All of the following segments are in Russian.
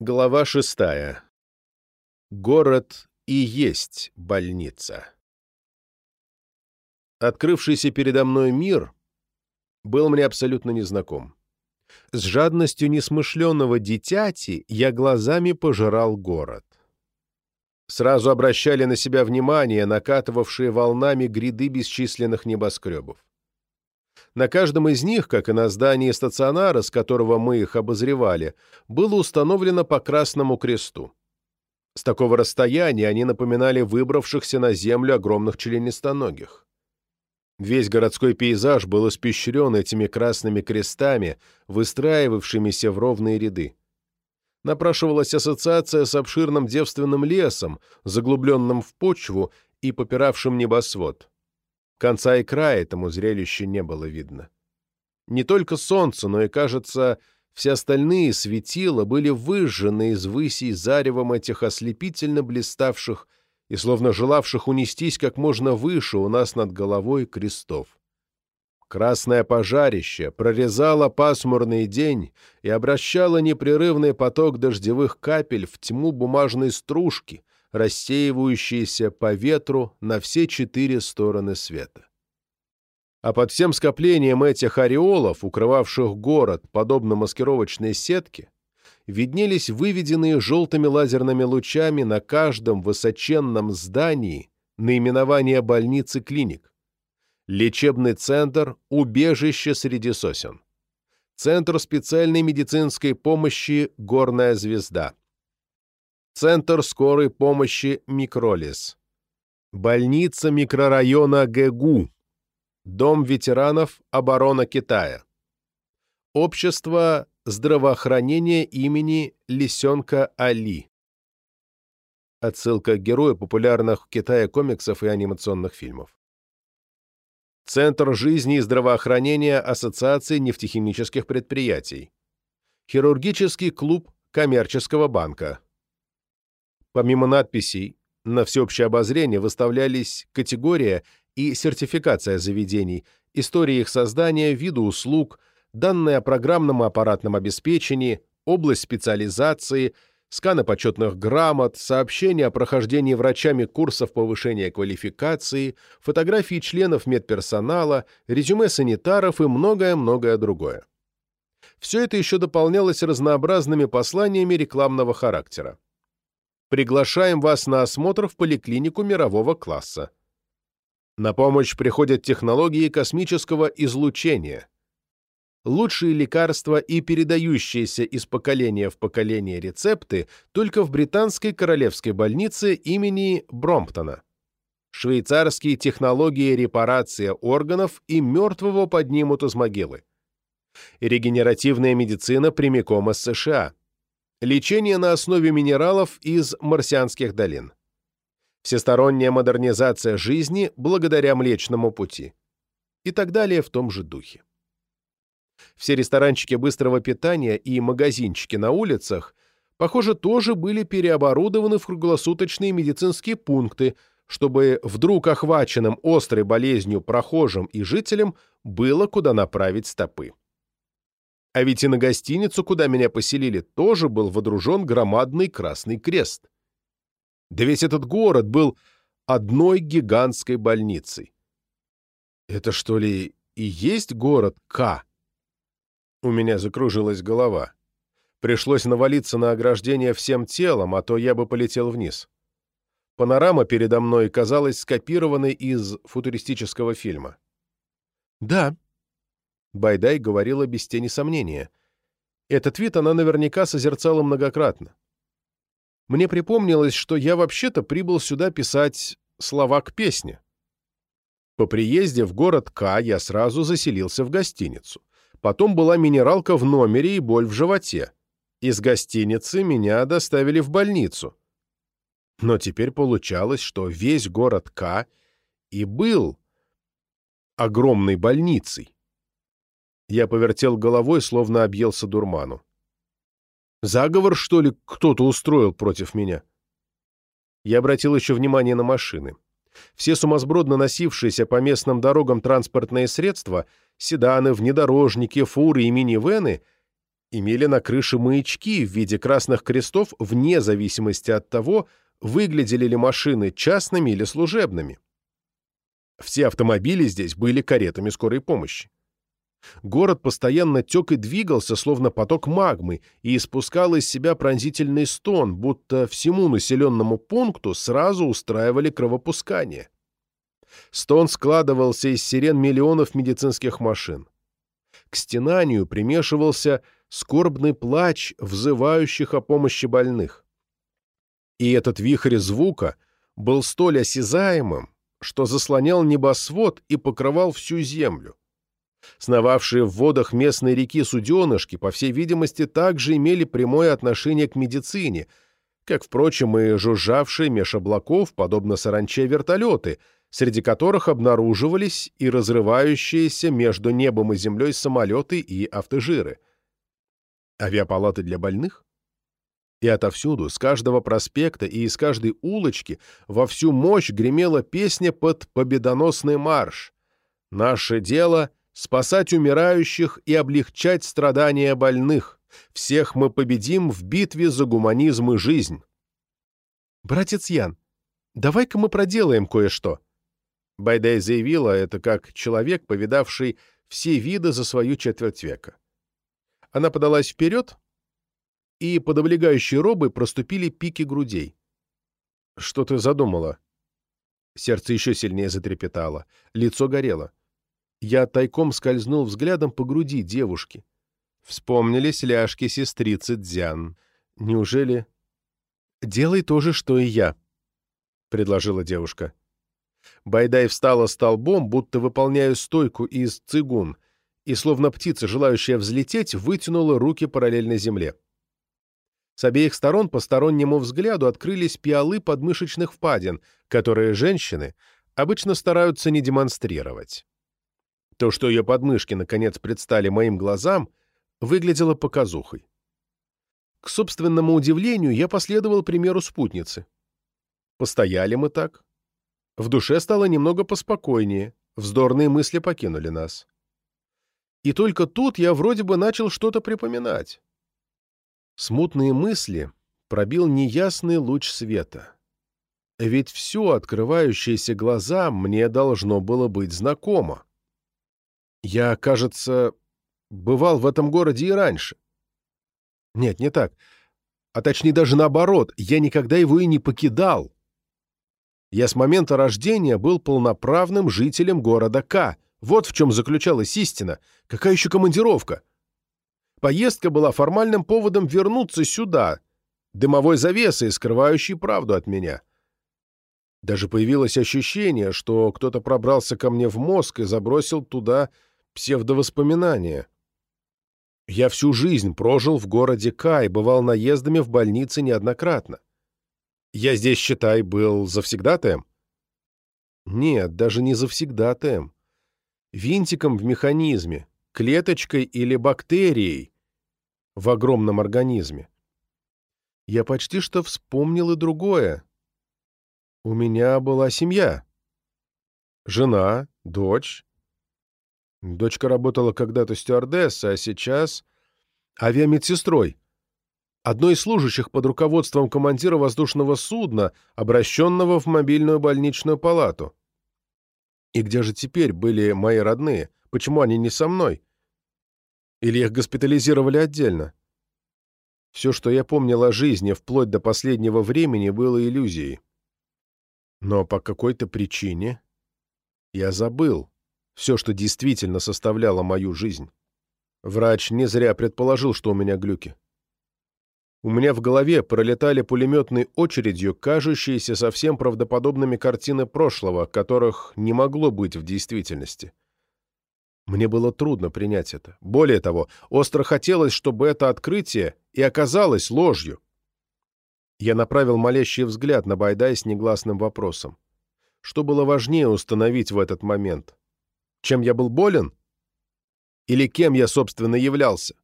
Глава шестая. Город и есть больница. Открывшийся передо мной мир был мне абсолютно незнаком. С жадностью несмышленного дитяти я глазами пожирал город. Сразу обращали на себя внимание накатывавшие волнами гряды бесчисленных небоскребов. На каждом из них, как и на здании стационара, с которого мы их обозревали, было установлено по красному кресту. С такого расстояния они напоминали выбравшихся на землю огромных членистоногих. Весь городской пейзаж был испещрен этими красными крестами, выстраивавшимися в ровные ряды. Напрашивалась ассоциация с обширным девственным лесом, заглубленным в почву и попиравшим небосвод. Конца и края этому зрелищу не было видно. Не только солнце, но и, кажется, все остальные светила были выжжены из высей заревом этих ослепительно блиставших и словно желавших унестись как можно выше у нас над головой крестов. Красное пожарище прорезало пасмурный день и обращало непрерывный поток дождевых капель в тьму бумажной стружки, рассеивающиеся по ветру на все четыре стороны света. А под всем скоплением этих ореолов, укрывавших город, подобно маскировочной сетке, виднелись выведенные желтыми лазерными лучами на каждом высоченном здании наименования больниц и клиник. Лечебный центр «Убежище среди сосен». Центр специальной медицинской помощи «Горная звезда». Центр скорой помощи «Микролис». Больница микрорайона ГЭГУ. Дом ветеранов оборона Китая. Общество здравоохранения имени Лисенка Али. Отсылка к герою популярных в Китае комиксов и анимационных фильмов. Центр жизни и здравоохранения Ассоциации нефтехимических предприятий. Хирургический клуб коммерческого банка. Помимо надписей, на всеобщее обозрение выставлялись категория и сертификация заведений, история их создания, виды услуг, данные о программном и аппаратном обеспечении, область специализации, сканы почетных грамот, сообщения о прохождении врачами курсов повышения квалификации, фотографии членов медперсонала, резюме санитаров и многое-многое другое. Все это еще дополнялось разнообразными посланиями рекламного характера. Приглашаем вас на осмотр в поликлинику мирового класса. На помощь приходят технологии космического излучения. Лучшие лекарства и передающиеся из поколения в поколение рецепты только в британской королевской больнице имени Бромптона. Швейцарские технологии репарация органов и мертвого поднимут из могилы. Регенеративная медицина прямиком из США. Лечение на основе минералов из марсианских долин. Всесторонняя модернизация жизни благодаря Млечному пути. И так далее в том же духе. Все ресторанчики быстрого питания и магазинчики на улицах, похоже, тоже были переоборудованы в круглосуточные медицинские пункты, чтобы вдруг охваченным острой болезнью прохожим и жителям было куда направить стопы. А ведь и на гостиницу, куда меня поселили, тоже был водружен громадный Красный Крест. Да весь этот город был одной гигантской больницей. Это что ли и есть город К? У меня закружилась голова. Пришлось навалиться на ограждение всем телом, а то я бы полетел вниз. Панорама передо мной казалась скопированной из футуристического фильма. «Да», Байдай говорила без тени сомнения. Этот вид она наверняка созерцала многократно. Мне припомнилось, что я вообще-то прибыл сюда писать слова к песне. По приезде в город К я сразу заселился в гостиницу. Потом была минералка в номере и боль в животе. Из гостиницы меня доставили в больницу. Но теперь получалось, что весь город К и был огромной больницей. Я повертел головой, словно объелся дурману. Заговор, что ли, кто-то устроил против меня? Я обратил еще внимание на машины. Все сумасбродно носившиеся по местным дорогам транспортные средства, седаны, внедорожники, фуры и минивены, имели на крыше маячки в виде красных крестов вне зависимости от того, выглядели ли машины частными или служебными. Все автомобили здесь были каретами скорой помощи. Город постоянно тек и двигался, словно поток магмы, и испускал из себя пронзительный стон, будто всему населенному пункту сразу устраивали кровопускание. Стон складывался из сирен миллионов медицинских машин. К стенанию примешивался скорбный плач взывающих о помощи больных. И этот вихрь звука был столь осязаемым, что заслонял небосвод и покрывал всю землю. Сновавшие в водах местной реки суденышки, по всей видимости, также имели прямое отношение к медицине, как, впрочем, и жужжавшие меж облаков, подобно саранче, вертолеты, среди которых обнаруживались и разрывающиеся между небом и землей самолеты и автожиры. Авиапалаты для больных? И отовсюду, с каждого проспекта и из каждой улочки во всю мощь гремела песня под победоносный марш. «Наше дело — спасать умирающих и облегчать страдания больных. Всех мы победим в битве за гуманизм и жизнь». «Братец Ян, давай-ка мы проделаем кое-что». Байдай заявила это как человек, повидавший все виды за свою четверть века. Она подалась вперед, и под облегающей робой проступили пики грудей. «Что ты задумала?» Сердце еще сильнее затрепетало, лицо горело. Я тайком скользнул взглядом по груди девушки. Вспомнились ляжки сестрицы Дзян. Неужели... «Делай то же, что и я», — предложила девушка. Байдай встала столбом, будто выполняя стойку из цигун, и, словно птица, желающая взлететь, вытянула руки параллельно земле. С обеих сторон постороннему взгляду открылись пиалы подмышечных впадин, которые женщины обычно стараются не демонстрировать. То, что ее подмышки наконец предстали моим глазам, выглядело показухой. К собственному удивлению, я последовал примеру спутницы. Постояли мы так. В душе стало немного поспокойнее, вздорные мысли покинули нас. И только тут я вроде бы начал что-то припоминать. Смутные мысли пробил неясный луч света. Ведь все открывающееся глаза мне должно было быть знакомо. Я, кажется, бывал в этом городе и раньше. Нет, не так. А точнее даже наоборот, я никогда его и не покидал. Я с момента рождения был полноправным жителем города К. Вот в чем заключалась истина. Какая еще командировка? Поездка была формальным поводом вернуться сюда, дымовой завесой, скрывающей правду от меня. Даже появилось ощущение, что кто-то пробрался ко мне в мозг и забросил туда псевдовоспоминания. Я всю жизнь прожил в городе К и бывал наездами в больнице неоднократно. Я здесь, считай, был завсегдатаем? Нет, даже не завсегдатаем. Винтиком в механизме, клеточкой или бактерией в огромном организме. Я почти что вспомнил и другое. У меня была семья. Жена, дочь. Дочка работала когда-то стюардессой, а сейчас авиамедсестрой. Одной из служащих под руководством командира воздушного судна, обращенного в мобильную больничную палату. И где же теперь были мои родные? Почему они не со мной? Или их госпитализировали отдельно? Все, что я помнил о жизни вплоть до последнего времени, было иллюзией. Но по какой-то причине я забыл все, что действительно составляло мою жизнь. Врач не зря предположил, что у меня глюки. У меня в голове пролетали пулеметной очередью кажущиеся совсем правдоподобными картины прошлого, которых не могло быть в действительности. Мне было трудно принять это. Более того, остро хотелось, чтобы это открытие и оказалось ложью. Я направил молящий взгляд на Байдай с негласным вопросом. Что было важнее установить в этот момент? Чем я был болен? Или кем я, собственно, являлся?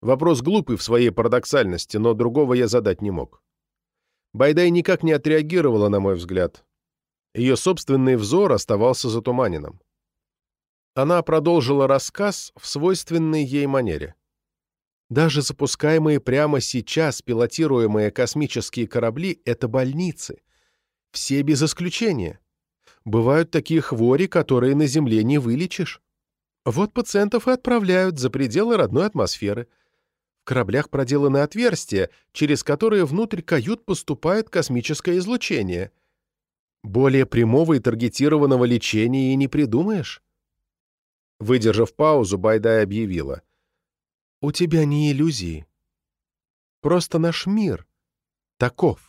Вопрос глупый в своей парадоксальности, но другого я задать не мог. Байдай никак не отреагировала, на мой взгляд. Ее собственный взор оставался затуманенным. Она продолжила рассказ в свойственной ей манере. Даже запускаемые прямо сейчас пилотируемые космические корабли — это больницы. Все без исключения. Бывают такие хвори, которые на Земле не вылечишь. Вот пациентов и отправляют за пределы родной атмосферы. В кораблях проделаны отверстия, через которые внутрь кают поступает космическое излучение. Более прямого и таргетированного лечения и не придумаешь. Выдержав паузу, Байдай объявила. «У тебя не иллюзии. Просто наш мир таков».